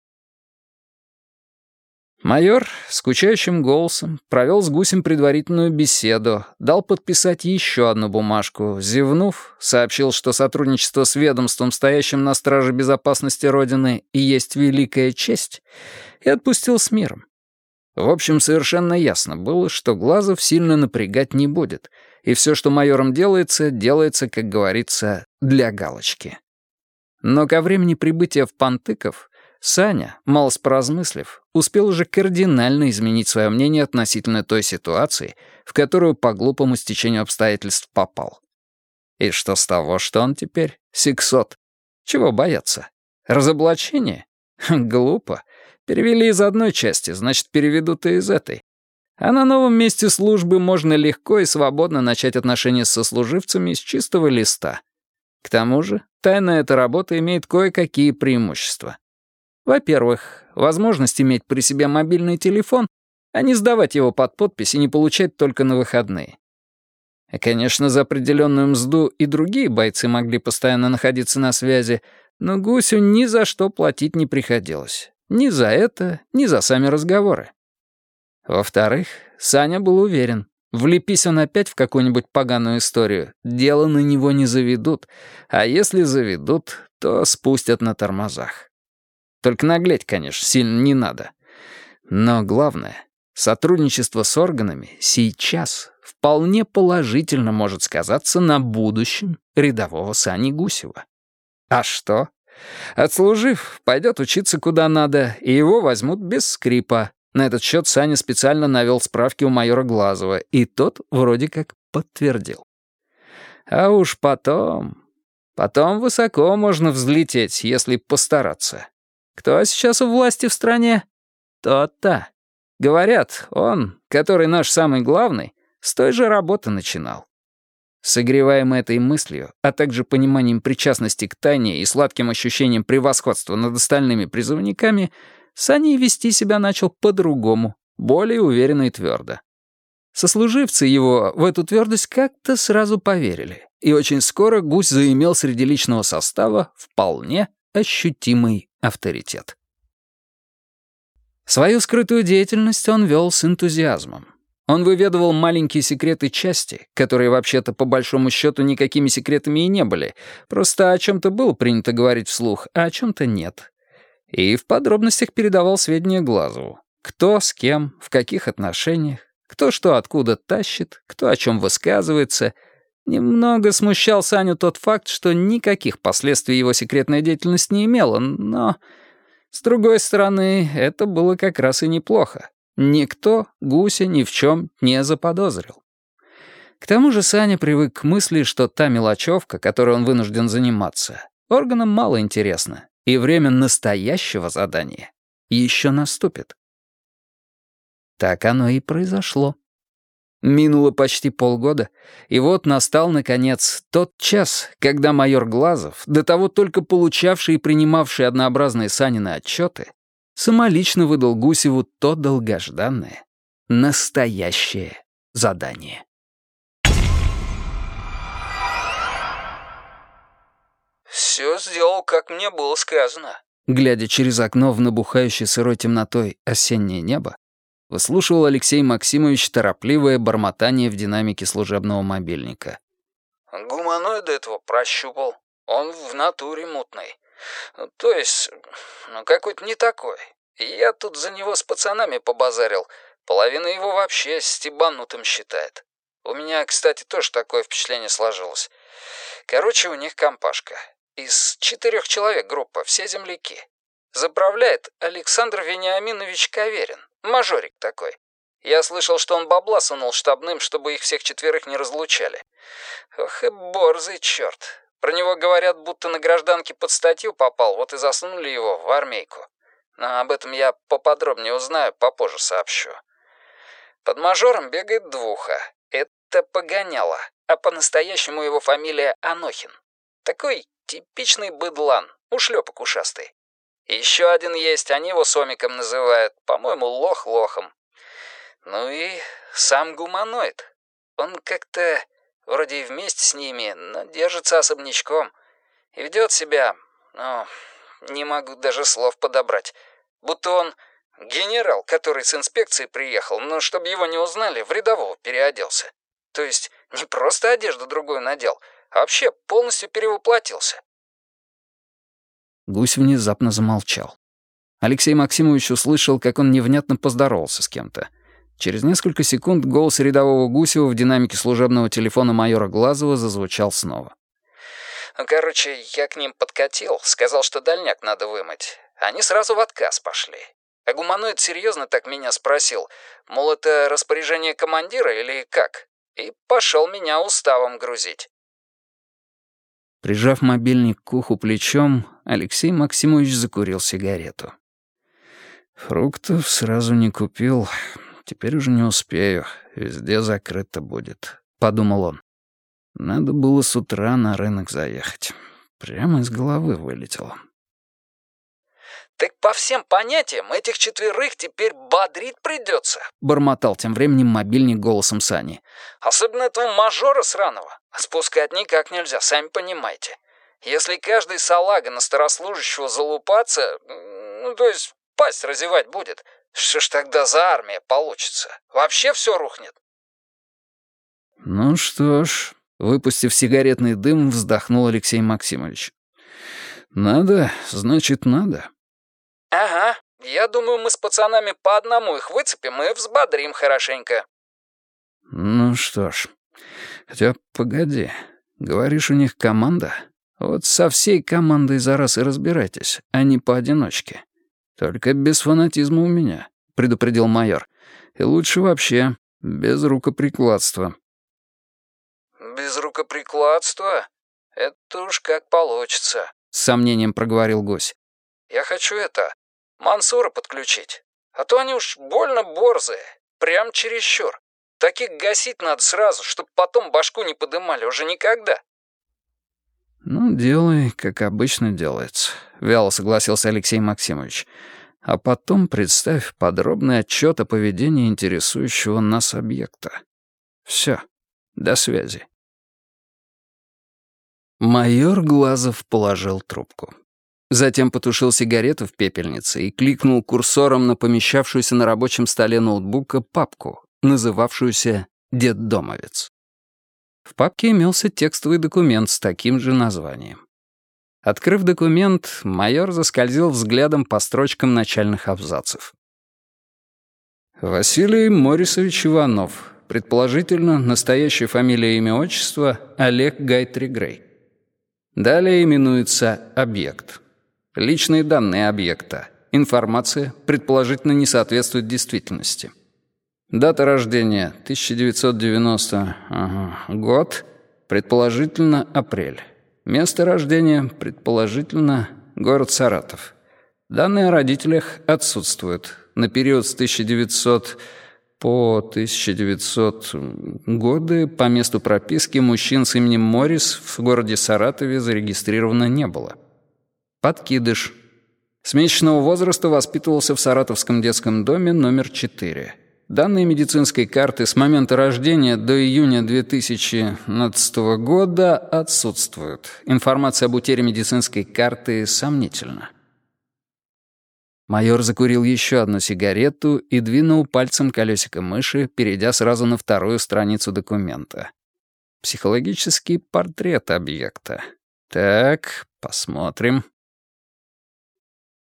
Майор скучающим голосом провел с гусем предварительную беседу, дал подписать еще одну бумажку, зевнув, сообщил, что сотрудничество с ведомством, стоящим на страже безопасности Родины, и есть великая честь, и отпустил с миром. В общем, совершенно ясно было, что Глазов сильно напрягать не будет, и все, что майором делается, делается, как говорится, для галочки. Но ко времени прибытия в Пантыков Саня, малость поразмыслив, успел уже кардинально изменить свое мнение относительно той ситуации, в которую по глупому стечению обстоятельств попал. И что с того, что он теперь сексот? Чего бояться? Разоблачение? Глупо. Перевели из одной части, значит, переведут и из этой. А на новом месте службы можно легко и свободно начать отношения с сослуживцами с чистого листа. К тому же, тайная эта работа имеет кое-какие преимущества. Во-первых, возможность иметь при себе мобильный телефон, а не сдавать его под подпись и не получать только на выходные. Конечно, за определенную мзду и другие бойцы могли постоянно находиться на связи, но Гусю ни за что платить не приходилось. Ни за это, ни за сами разговоры. Во-вторых, Саня был уверен, влепись он опять в какую-нибудь поганую историю, дело на него не заведут, а если заведут, то спустят на тормозах. Только наглеть, конечно, сильно не надо. Но главное, сотрудничество с органами сейчас вполне положительно может сказаться на будущем рядового Сани Гусева. А что? Отслужив, пойдет учиться куда надо, и его возьмут без скрипа. На этот счет Саня специально навел справки у майора Глазова, и тот вроде как подтвердил. А уж потом... Потом высоко можно взлететь, если постараться. Кто сейчас у власти в стране? Тот-то. Говорят, он, который наш самый главный, с той же работы начинал. Согреваемый этой мыслью, а также пониманием причастности к тайне и сладким ощущением превосходства над остальными призывниками, Саня вести себя начал по-другому, более уверенно и твердо. Сослуживцы его в эту твердость как-то сразу поверили, и очень скоро гусь заимел среди личного состава вполне ощутимый авторитет. Свою скрытую деятельность он вел с энтузиазмом. Он выведывал маленькие секреты части, которые вообще-то по большому счету никакими секретами и не были. Просто о чем-то было принято говорить вслух, а о чем-то нет. И в подробностях передавал сведения Глазову. Кто, с кем, в каких отношениях, кто что откуда тащит, кто о чем высказывается. Немного смущал Саню тот факт, что никаких последствий его секретная деятельность не имела, но... С другой стороны, это было как раз и неплохо. Никто гуся ни в чем не заподозрил. К тому же Саня привык к мысли, что та мелочевка, которой он вынужден заниматься, органам мало интересна, и время настоящего задания еще наступит. Так оно и произошло. Минуло почти полгода, и вот настал, наконец, тот час, когда майор Глазов, до того только получавший и принимавший однообразные Санины отчеты, самолично выдал Гусеву то долгожданное, настоящее задание. «Все сделал, как мне было сказано», глядя через окно в набухающее сырой темнотой осеннее небо, выслушивал Алексей Максимович торопливое бормотание в динамике служебного мобильника. «Гуманоида этого прощупал. Он в натуре мутный. То есть, ну, какой-то не такой. Я тут за него с пацанами побазарил. Половина его вообще стебанутым считает. У меня, кстати, тоже такое впечатление сложилось. Короче, у них компашка. Из четырех человек группа, все земляки. Заправляет Александр Вениаминович Каверин. Мажорик такой. Я слышал, что он бабла сунул штабным, чтобы их всех четверых не разлучали. Ох и борзый черт. Про него говорят, будто на гражданке под статью попал, вот и засунули его в армейку. Но об этом я поподробнее узнаю, попозже сообщу. Под мажором бегает двуха. Это погоняло, а по-настоящему его фамилия Анохин. Такой типичный быдлан, ушлепок ушастый. Еще один есть, они его Сомиком называют, по-моему, лох лохом. Ну и сам гуманоид. Он как-то вроде и вместе с ними, но держится особнячком. И ведет себя, ну, не могу даже слов подобрать. Будто он генерал, который с инспекцией приехал, но чтобы его не узнали, в рядового переоделся. То есть не просто одежду другую надел, а вообще полностью перевоплотился. Гусь внезапно замолчал. Алексей Максимович услышал, как он невнятно поздоровался с кем-то. Через несколько секунд голос рядового Гусева в динамике служебного телефона майора Глазова зазвучал снова. «Ну, короче, я к ним подкатил, сказал, что дальняк надо вымыть. Они сразу в отказ пошли. А гуманоид серьезно так меня спросил, мол, это распоряжение командира или как? И пошел меня уставом грузить. Прижав мобильник к уху плечом, Алексей Максимович закурил сигарету. «Фруктов сразу не купил. Теперь уже не успею. Везде закрыто будет», — подумал он. «Надо было с утра на рынок заехать. Прямо из головы вылетело». «Так по всем понятиям этих четверых теперь бодрить придется», — бормотал тем временем мобильник голосом Сани. «Особенно этого мажора сраного. Спускать никак нельзя, сами понимаете. Если каждый салага на старослужащего залупаться, ну, то есть пасть разевать будет, что ж тогда за армия получится? Вообще все рухнет». «Ну что ж», — выпустив сигаретный дым, вздохнул Алексей Максимович. «Надо, значит, надо». «Ага, я думаю, мы с пацанами по одному их выцепим и взбодрим хорошенько». «Ну что ж, хотя погоди, говоришь, у них команда? Вот со всей командой за раз и разбирайтесь, а не поодиночке. Только без фанатизма у меня», — предупредил майор. «И лучше вообще без рукоприкладства». «Без рукоприкладства? Это уж как получится», — с сомнением проговорил гость. «Я хочу это, Мансура подключить. А то они уж больно борзые. Прям чересчур. Таких гасить надо сразу, чтобы потом башку не подымали уже никогда. «Ну, делай, как обычно делается», — вяло согласился Алексей Максимович. «А потом представь подробный отчет о поведении интересующего нас объекта. Все, до связи». Майор Глазов положил трубку. Затем потушил сигарету в пепельнице и кликнул курсором на помещавшуюся на рабочем столе ноутбука папку, называвшуюся «Детдомовец». В папке имелся текстовый документ с таким же названием. Открыв документ, майор заскользил взглядом по строчкам начальных абзацев. Василий Морисович Иванов, предположительно, настоящая фамилия, имя, отчество — Олег Гайтри Грей. Далее именуется объект. Личные данные объекта. Информация, предположительно, не соответствует действительности. Дата рождения — 1990 ага, год, предположительно, апрель. Место рождения, предположительно, город Саратов. Данные о родителях отсутствуют. На период с 1900 по 1900 годы по месту прописки мужчин с именем Моррис в городе Саратове зарегистрировано не было. Подкидыш. С месячного возраста воспитывался в Саратовском детском доме номер 4. Данные медицинской карты с момента рождения до июня 2012 года отсутствуют. Информация об утере медицинской карты сомнительна. Майор закурил еще одну сигарету и двинул пальцем колесико мыши, перейдя сразу на вторую страницу документа. Психологический портрет объекта. Так, посмотрим.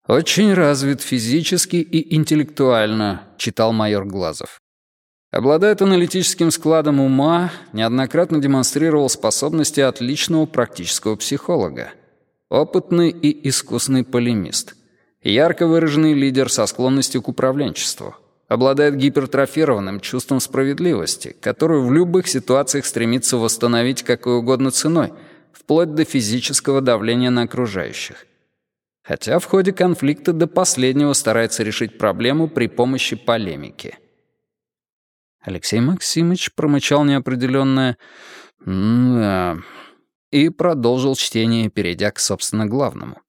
«Очень развит физически и интеллектуально», — читал майор Глазов. Обладает аналитическим складом ума, неоднократно демонстрировал способности отличного практического психолога. Опытный и искусный полемист. Ярко выраженный лидер со склонностью к управленчеству. Обладает гипертрофированным чувством справедливости, которую в любых ситуациях стремится восстановить какой угодно ценой, вплоть до физического давления на окружающих. Хотя в ходе конфликта до последнего старается решить проблему при помощи полемики. Алексей Максимович промычал неопределённое «да» и продолжил чтение, перейдя к, собственно, главному.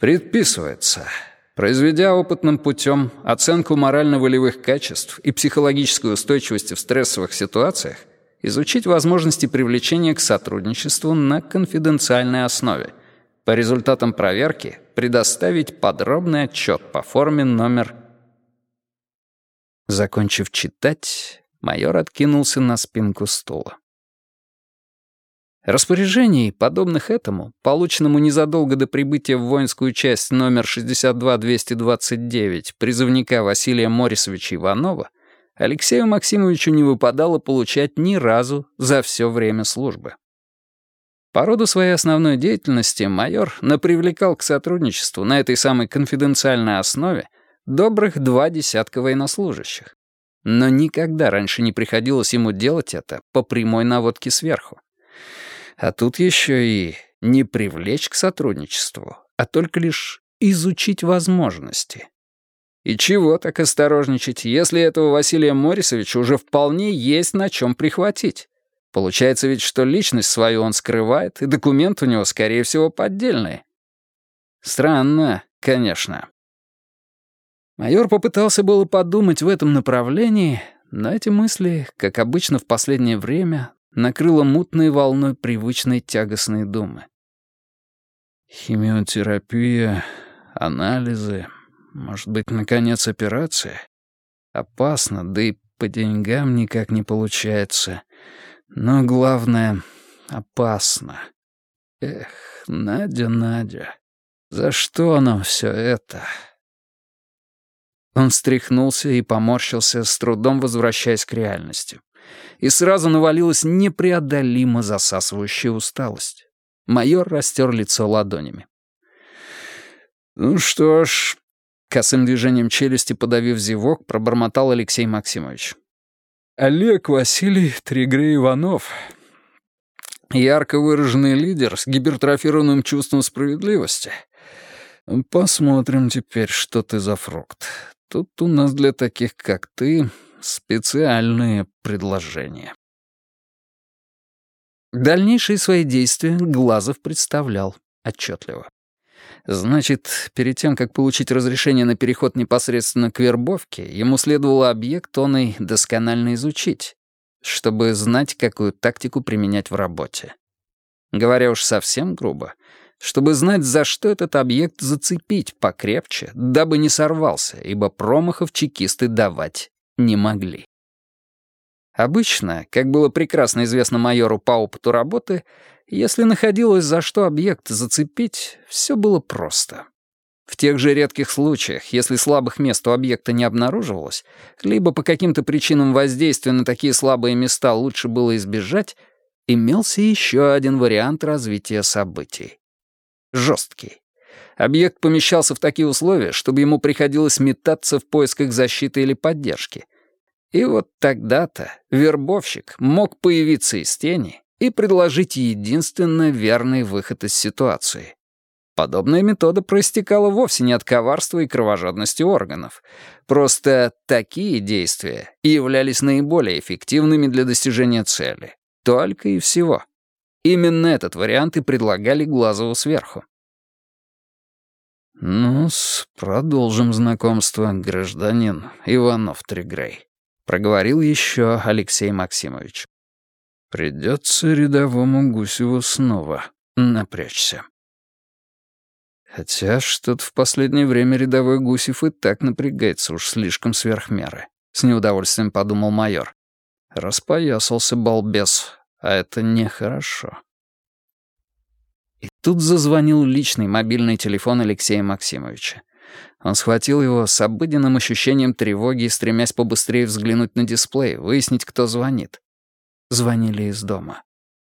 Предписывается, произведя опытным путем оценку морально-волевых качеств и психологической устойчивости в стрессовых ситуациях, изучить возможности привлечения к сотрудничеству на конфиденциальной основе. По результатам проверки предоставить подробный отчет по форме номер... Закончив читать, майор откинулся на спинку стула. Распоряжений, подобных этому, полученному незадолго до прибытия в воинскую часть номер 62229 призывника Василия Морисовича Иванова, Алексею Максимовичу не выпадало получать ни разу за все время службы. По роду своей основной деятельности майор напривлекал к сотрудничеству на этой самой конфиденциальной основе добрых два десятка военнослужащих. Но никогда раньше не приходилось ему делать это по прямой наводке сверху. А тут еще и не привлечь к сотрудничеству, а только лишь изучить возможности. И чего так осторожничать, если этого Василия Морисовича уже вполне есть на чем прихватить? Получается ведь, что личность свою он скрывает, и документ у него, скорее всего, поддельный. Странно, конечно. Майор попытался было подумать в этом направлении, но эти мысли, как обычно в последнее время, накрыло мутной волной привычной тягостной думы. Химиотерапия, анализы, может быть, наконец, операция? Опасно, да и по деньгам никак не получается. Но главное — опасно. Эх, Надя, Надя, за что нам все это? Он встряхнулся и поморщился, с трудом возвращаясь к реальности и сразу навалилась непреодолимо засасывающая усталость. Майор растер лицо ладонями. «Ну что ж...» — косым движением челюсти подавив зевок, пробормотал Алексей Максимович. «Олег Василий Тригрей Иванов. Ярко выраженный лидер с гипертрофированным чувством справедливости. Посмотрим теперь, что ты за фрукт. Тут у нас для таких, как ты, специальные предложения. Дальнейшие свои действия Глазов представлял отчетливо. Значит, перед тем, как получить разрешение на переход непосредственно к вербовке, ему следовало объект он и досконально изучить, чтобы знать, какую тактику применять в работе. Говоря уж совсем грубо, чтобы знать, за что этот объект зацепить покрепче, дабы не сорвался, ибо промахов чекисты давать не могли. Обычно, как было прекрасно известно майору по опыту работы, если находилось за что объект зацепить, все было просто. В тех же редких случаях, если слабых мест у объекта не обнаруживалось, либо по каким-то причинам воздействия на такие слабые места лучше было избежать, имелся еще один вариант развития событий. Жесткий. Объект помещался в такие условия, чтобы ему приходилось метаться в поисках защиты или поддержки. И вот тогда-то вербовщик мог появиться из тени и предложить единственно верный выход из ситуации. Подобная метода проистекала вовсе не от коварства и кровожадности органов. Просто такие действия являлись наиболее эффективными для достижения цели. Только и всего. Именно этот вариант и предлагали Глазову сверху. ну продолжим знакомство, гражданин Иванов Тригрей», — проговорил еще Алексей Максимович. «Придется рядовому Гусеву снова напрячься». Хотя что-то в последнее время рядовой Гусев и так напрягается уж слишком сверх меры. С неудовольствием подумал майор. Распоясался балбес, а это нехорошо. И тут зазвонил личный мобильный телефон Алексея Максимовича. Он схватил его с обыденным ощущением тревоги, стремясь побыстрее взглянуть на дисплей, выяснить, кто звонит. Звонили из дома.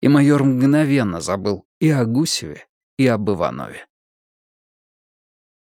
И майор мгновенно забыл и о Гусеве, и об Иванове.